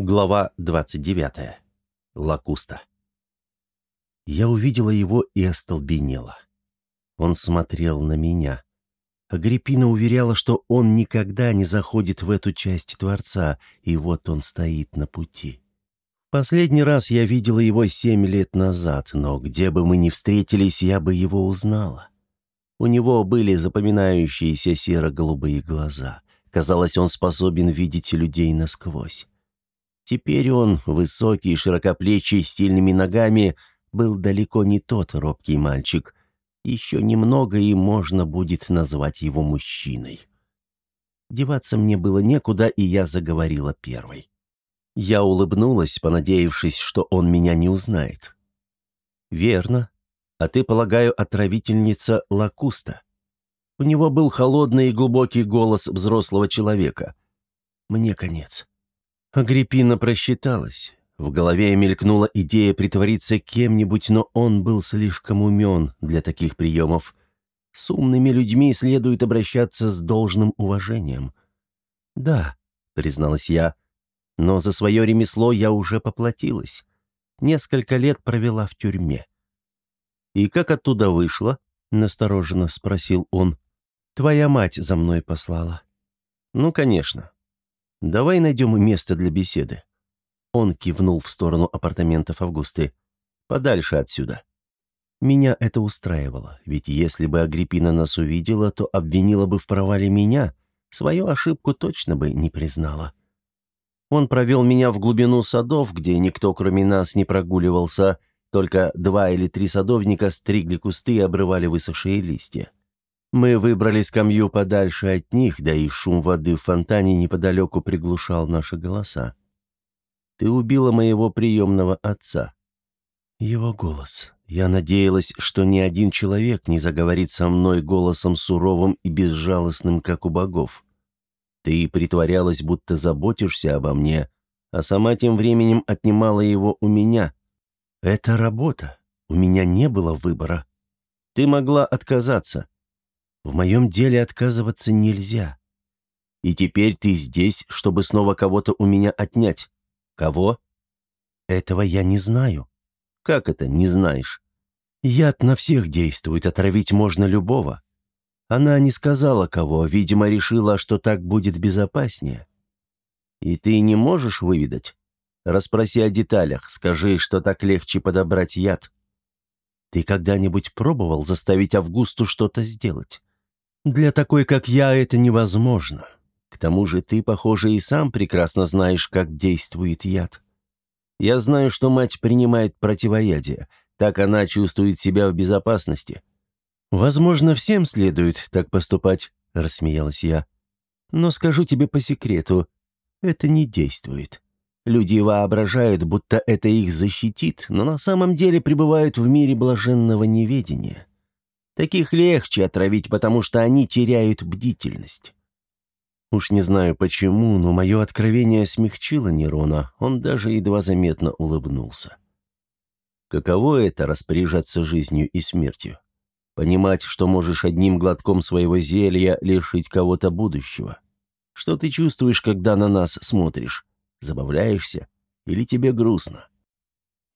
Глава 29. Лакуста. Я увидела его и остолбенела. Он смотрел на меня. Агриппина уверяла, что он никогда не заходит в эту часть Творца, и вот он стоит на пути. Последний раз я видела его семь лет назад, но где бы мы ни встретились, я бы его узнала. У него были запоминающиеся серо-голубые глаза. Казалось, он способен видеть людей насквозь. Теперь он, высокий, широкоплечий, с сильными ногами, был далеко не тот робкий мальчик. Еще немного, и можно будет назвать его мужчиной. Деваться мне было некуда, и я заговорила первой. Я улыбнулась, понадеявшись, что он меня не узнает. «Верно. А ты, полагаю, отравительница Лакуста?» У него был холодный и глубокий голос взрослого человека. «Мне конец». Агриппина просчиталась. В голове мелькнула идея притвориться кем-нибудь, но он был слишком умен для таких приемов. С умными людьми следует обращаться с должным уважением. «Да», — призналась я, — «но за свое ремесло я уже поплатилась. Несколько лет провела в тюрьме». «И как оттуда вышла?» — настороженно спросил он. «Твоя мать за мной послала». «Ну, конечно. «Давай найдем место для беседы». Он кивнул в сторону апартаментов Августы. «Подальше отсюда». Меня это устраивало, ведь если бы Агриппина нас увидела, то обвинила бы в провале меня, свою ошибку точно бы не признала. Он провел меня в глубину садов, где никто кроме нас не прогуливался, только два или три садовника стригли кусты и обрывали высохшие листья. Мы выбрали скамью подальше от них, да и шум воды в фонтане неподалеку приглушал наши голоса. Ты убила моего приемного отца. Его голос. Я надеялась, что ни один человек не заговорит со мной голосом суровым и безжалостным, как у богов. Ты притворялась, будто заботишься обо мне, а сама тем временем отнимала его у меня. Это работа. У меня не было выбора. Ты могла отказаться. В моем деле отказываться нельзя. И теперь ты здесь, чтобы снова кого-то у меня отнять. Кого? Этого я не знаю. Как это не знаешь? Яд на всех действует, отравить можно любого. Она не сказала кого, видимо, решила, что так будет безопаснее. И ты не можешь выведать? Расспроси о деталях, скажи, что так легче подобрать яд. Ты когда-нибудь пробовал заставить Августу что-то сделать? Для такой, как я, это невозможно. К тому же ты, похоже, и сам прекрасно знаешь, как действует яд. Я знаю, что мать принимает противоядие. Так она чувствует себя в безопасности. Возможно, всем следует так поступать, рассмеялась я. Но скажу тебе по секрету, это не действует. Люди воображают, будто это их защитит, но на самом деле пребывают в мире блаженного неведения. Таких легче отравить, потому что они теряют бдительность. Уж не знаю почему, но мое откровение смягчило Нерона, он даже едва заметно улыбнулся. Каково это — распоряжаться жизнью и смертью? Понимать, что можешь одним глотком своего зелья лишить кого-то будущего. Что ты чувствуешь, когда на нас смотришь? Забавляешься? Или тебе грустно?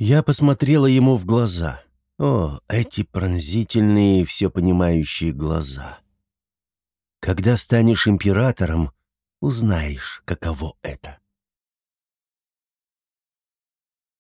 Я посмотрела ему в глаза — о, эти пронзительные, все понимающие глаза. Когда станешь императором, узнаешь, каково это.